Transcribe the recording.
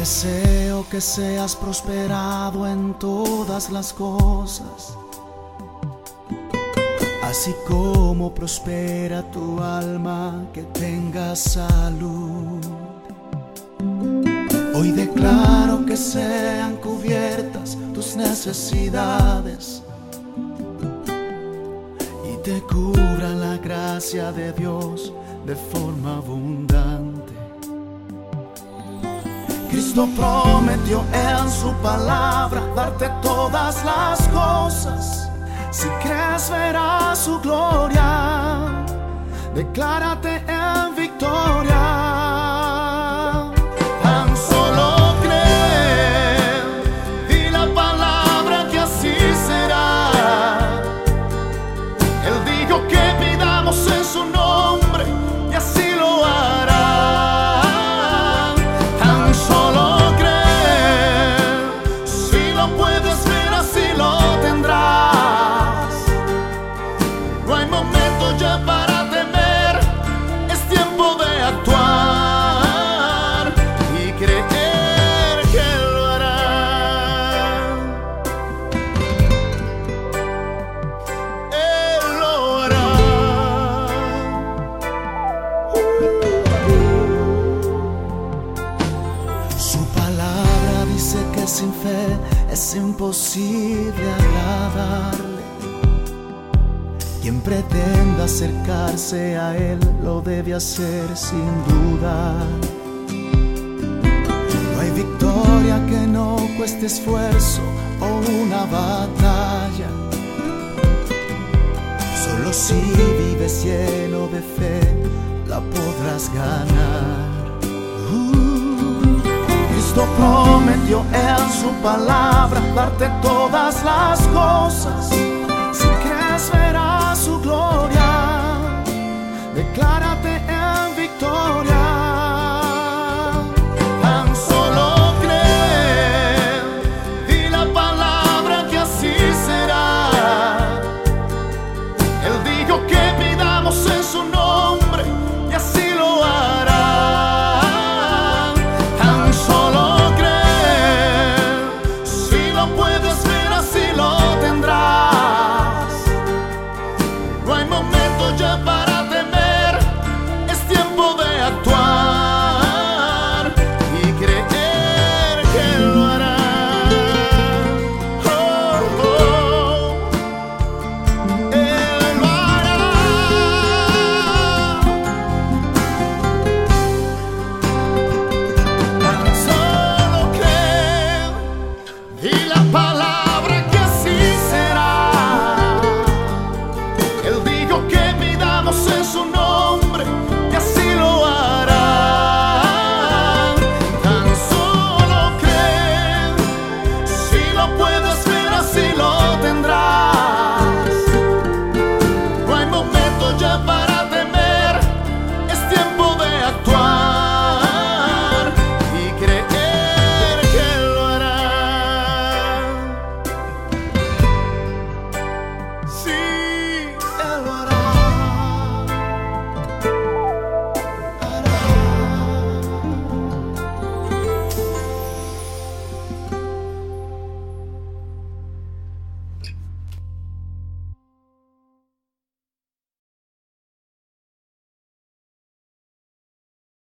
Deseo que seas prosperado en todas las cosas, así como prospera tu alma, que tengas salud. Hoy declaro que sean cubiertas tus necesidades y te cubra la gracia de Dios de forma abundante. Cristo prometió en su palabra darte todas las cosas. Si crees verás su gloria, declárate en victoria. Es imposible agradarle. Quien pretenda acercarse a Él lo debe hacer sin duda. No hay victoria que no cueste esfuerzo o una batalla. Solo si vives lleno de fe la podrás ganar. Uh, Prometió en su palabra darte todas las cosas. Y la palabra que así será, Él dijo que pidamos en su nombre, y así lo hará, tan solo creer, si lo puede.